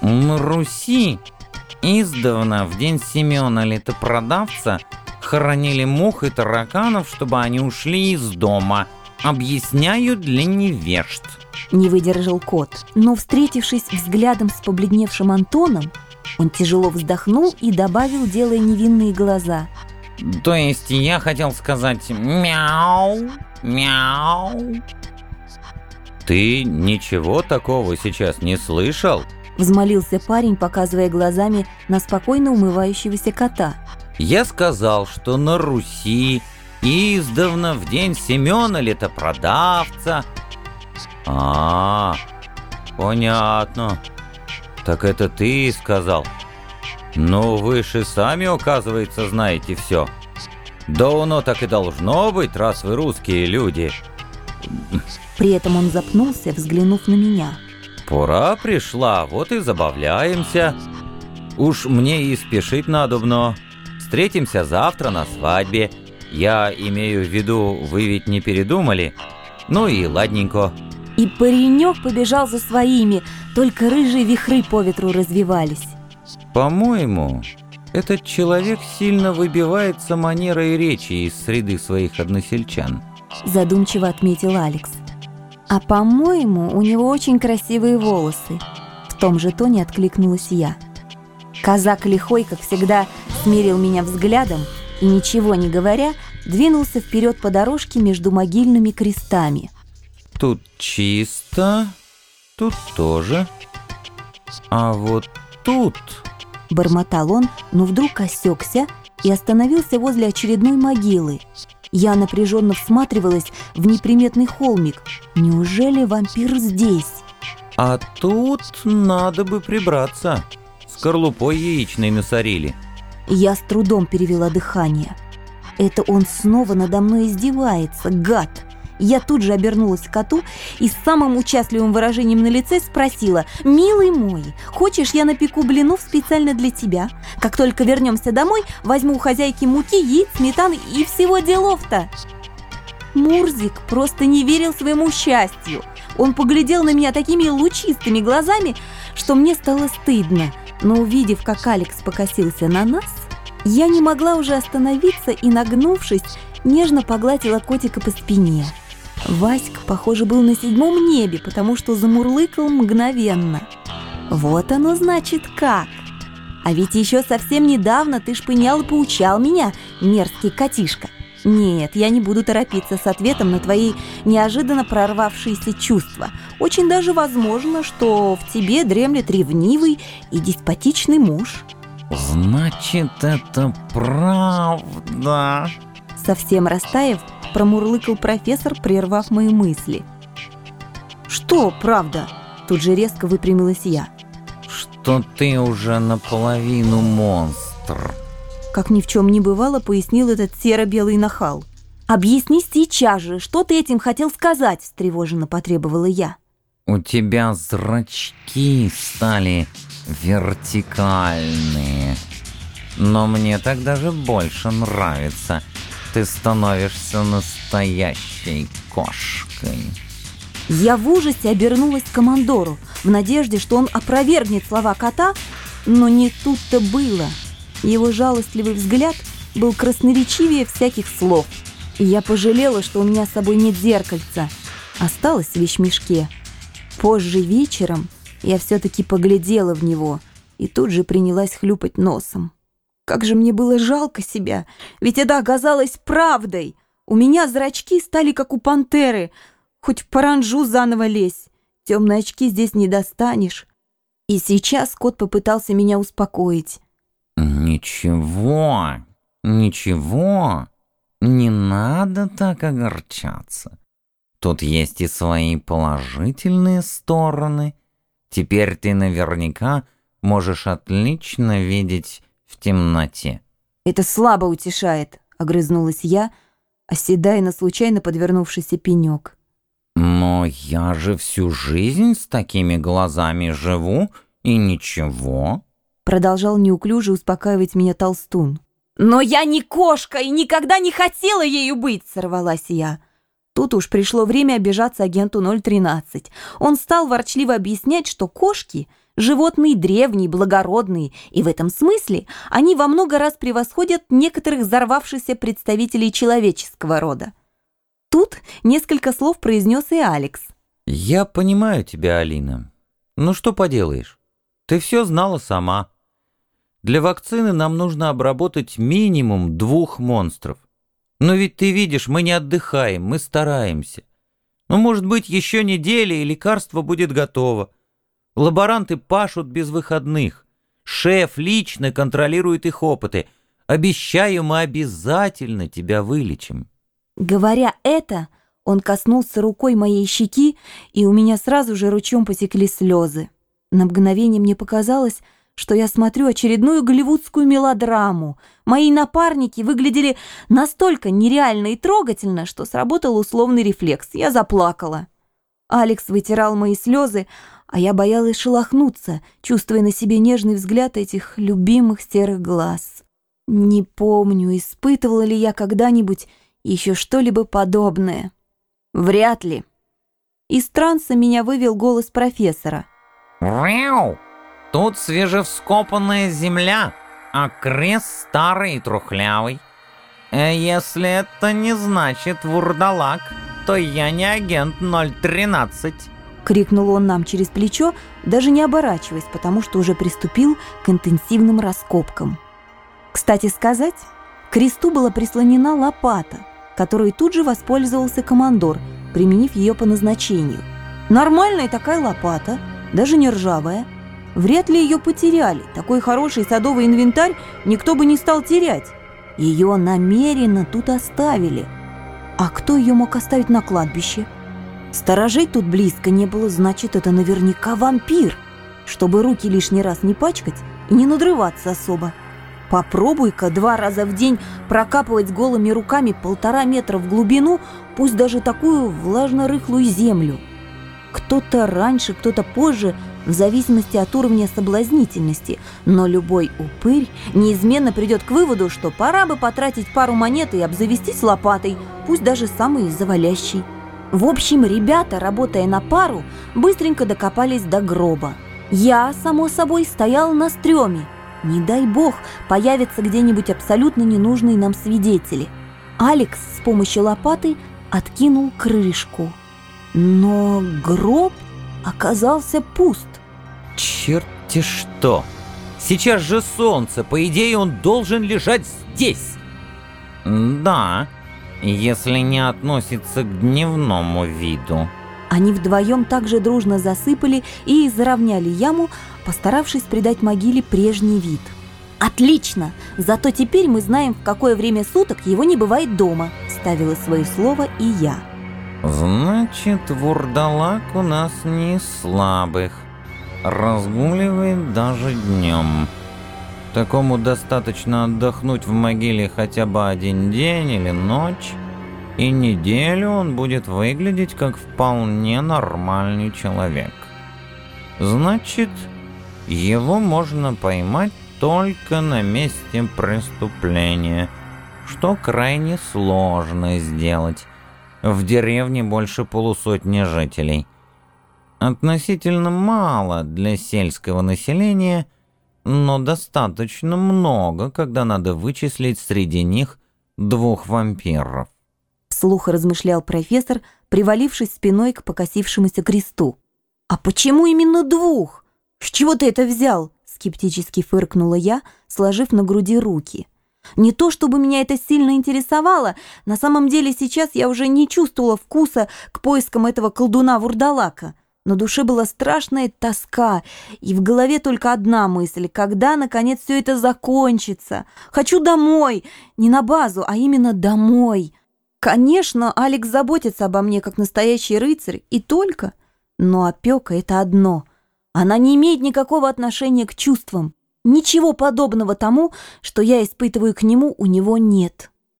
На Руси издавна в день Семена Летопродавца хоронили мух и тараканов, чтобы они ушли из дома. Объясняю для невежд. Не выдержал кот, но, встретившись взглядом с побледневшим Антоном, он тяжело вздохнул и добавил, делая невинные глаза. То есть я хотел сказать мяу, мяу. Ты ничего такого сейчас не слышал? Взмолился парень, показывая глазами на спокойно умывающегося кота. Я сказал, что на Руси издавна в день Семена Летопродавца. А, понятно. Так это ты сказал. Ну, вы же сами, оказывается, знаете все. Да оно так и должно быть, раз вы русские люди. При этом он запнулся, взглянув на меня. Пора пришла, вот и забавляемся. Уж мне и спешить надобно. Встретимся завтра на свадьбе. Я имею в виду, вы ведь не передумали? Ну и ладненько. И паренек побежал за своими, только рыжие вихры по ветру развивались. По-моему, этот человек сильно выбивается манерой речи из среды своих односельчан. Задумчиво отметил Алекс. А по-моему, у него очень красивые волосы. В том же тоне откликнулась я. Казак лихой, как всегда, смирил меня взглядом и, ничего не говоря, двинулся вперед по дорожке между могильными крестами. Тут чисто, тут тоже. А вот тут... Бормотал он, но вдруг осекся и остановился возле очередной могилы. Я напряженно всматривалась в неприметный холмик. Неужели вампир здесь? А тут надо бы прибраться. Скорлупой яичной насорили. Я с трудом перевела дыхание. Это он снова надо мной издевается, гад! Я тут же обернулась к коту и с самым участливым выражением на лице спросила «Милый мой, хочешь, я напеку блинов специально для тебя? Как только вернемся домой, возьму у хозяйки муки, яиц, сметаны и всего делов-то!» Мурзик просто не верил своему счастью. Он поглядел на меня такими лучистыми глазами, что мне стало стыдно. Но увидев, как Алекс покосился на нас, я не могла уже остановиться и, нагнувшись, нежно погладила котика по спине. Васька, похоже, был на седьмом небе, потому что замурлыкал мгновенно. Вот оно значит как. А ведь еще совсем недавно ты шпынял и поучал меня, мерзкий котишка. Нет, я не буду торопиться с ответом на твои неожиданно прорвавшиеся чувства. Очень даже возможно, что в тебе дремлет ревнивый и деспотичный муж. Значит, это правда. Совсем растаяв, промурлыкал профессор, прервав мои мысли. «Что, правда?» Тут же резко выпрямилась я. «Что ты уже наполовину монстр». Как ни в чем не бывало, пояснил этот серо-белый нахал. «Объясни сейчас же, что ты этим хотел сказать?» встревоженно потребовала я. «У тебя зрачки стали вертикальные. Но мне так даже больше нравится ты становишься настоящей кошкой. Я в ужасе обернулась к командору, в надежде, что он опровергнет слова кота, но не тут-то было. Его жалостливый взгляд был красноречивее всяких слов. И я пожалела, что у меня с собой нет зеркальца. Осталось в вещмешке. Позже вечером я все-таки поглядела в него и тут же принялась хлюпать носом. Как же мне было жалко себя, ведь это оказалось правдой. У меня зрачки стали как у пантеры. Хоть в паранжу заново лезь. Темные очки здесь не достанешь. И сейчас кот попытался меня успокоить. «Ничего, ничего, не надо так огорчаться. Тут есть и свои положительные стороны. Теперь ты наверняка можешь отлично видеть в темноте. «Это слабо утешает», — огрызнулась я, оседая на случайно подвернувшийся пенек. «Но я же всю жизнь с такими глазами живу, и ничего», — продолжал неуклюже успокаивать меня толстун. «Но я не кошка и никогда не хотела ею быть!» — сорвалась я. Тут уж пришло время обижаться агенту 013. Он стал ворчливо объяснять, что кошки Животные древние, благородные, и в этом смысле они во много раз превосходят некоторых взорвавшихся представителей человеческого рода. Тут несколько слов произнес и Алекс. «Я понимаю тебя, Алина. Ну что поделаешь? Ты все знала сама. Для вакцины нам нужно обработать минимум двух монстров. Но ведь ты видишь, мы не отдыхаем, мы стараемся. Ну, может быть, еще неделя, и лекарство будет готово. Лаборанты пашут без выходных. Шеф лично контролирует их опыты. Обещаю, мы обязательно тебя вылечим». Говоря это, он коснулся рукой моей щеки, и у меня сразу же ручьем потекли слезы. На мгновение мне показалось, что я смотрю очередную голливудскую мелодраму. Мои напарники выглядели настолько нереально и трогательно, что сработал условный рефлекс. Я заплакала. Алекс вытирал мои слезы, а я боялась шелохнуться, чувствуя на себе нежный взгляд этих любимых серых глаз. Не помню, испытывала ли я когда-нибудь еще что-либо подобное. Вряд ли. Из транса меня вывел голос профессора. «Вяу! Тут свежевскопанная земля, а крест старый и трухлявый. А если это не значит вурдалак, то я не агент 013. Крикнул он нам через плечо, даже не оборачиваясь, потому что уже приступил к интенсивным раскопкам. Кстати сказать, к кресту была прислонена лопата, которой тут же воспользовался командор, применив ее по назначению. Нормальная такая лопата, даже не ржавая. Вряд ли ее потеряли. Такой хороший садовый инвентарь никто бы не стал терять. Ее намеренно тут оставили – а кто ее мог оставить на кладбище? Сторожей тут близко не было, значит, это наверняка вампир. Чтобы руки лишний раз не пачкать и не надрываться особо. Попробуй-ка два раза в день прокапывать голыми руками полтора метра в глубину, пусть даже такую влажно-рыхлую землю. Кто-то раньше, кто-то позже – в зависимости от уровня соблазнительности, но любой упырь неизменно придет к выводу, что пора бы потратить пару монет и обзавестись лопатой, пусть даже самой завалящей. В общем, ребята, работая на пару, быстренько докопались до гроба. Я, само собой, стоял на стреме. Не дай бог, появятся где-нибудь абсолютно ненужные нам свидетели. Алекс с помощью лопаты откинул крышку. Но гроб оказался пуст. Черт-те что! Сейчас же солнце, по идее он должен лежать здесь. Да, если не относится к дневному виду. Они вдвоем также дружно засыпали и заровняли яму, постаравшись придать могиле прежний вид. «Отлично! Зато теперь мы знаем, в какое время суток его не бывает дома», — ставила свое слово и я. «Значит, вурдалак у нас не слабых разгуливает даже днем. Такому достаточно отдохнуть в могиле хотя бы один день или ночь, и неделю он будет выглядеть как вполне нормальный человек. Значит, его можно поймать только на месте преступления, что крайне сложно сделать. В деревне больше полусотни жителей – Относительно мало для сельского населения, но достаточно много, когда надо вычислить среди них двух вампиров. Вслух размышлял профессор, привалившись спиной к покосившемуся кресту. «А почему именно двух? С чего ты это взял?» скептически фыркнула я, сложив на груди руки. Не то чтобы меня это сильно интересовало, на самом деле сейчас я уже не чувствовала вкуса к поискам этого колдуна-вурдалака. На душе была страшная тоска, и в голове только одна мысль, когда, наконец, все это закончится. Хочу домой, не на базу, а именно домой. Конечно, Алекс заботится обо мне, как настоящий рыцарь, и только. Но опека — это одно. Она не имеет никакого отношения к чувствам. Ничего подобного тому, что я испытываю к нему, у него нет.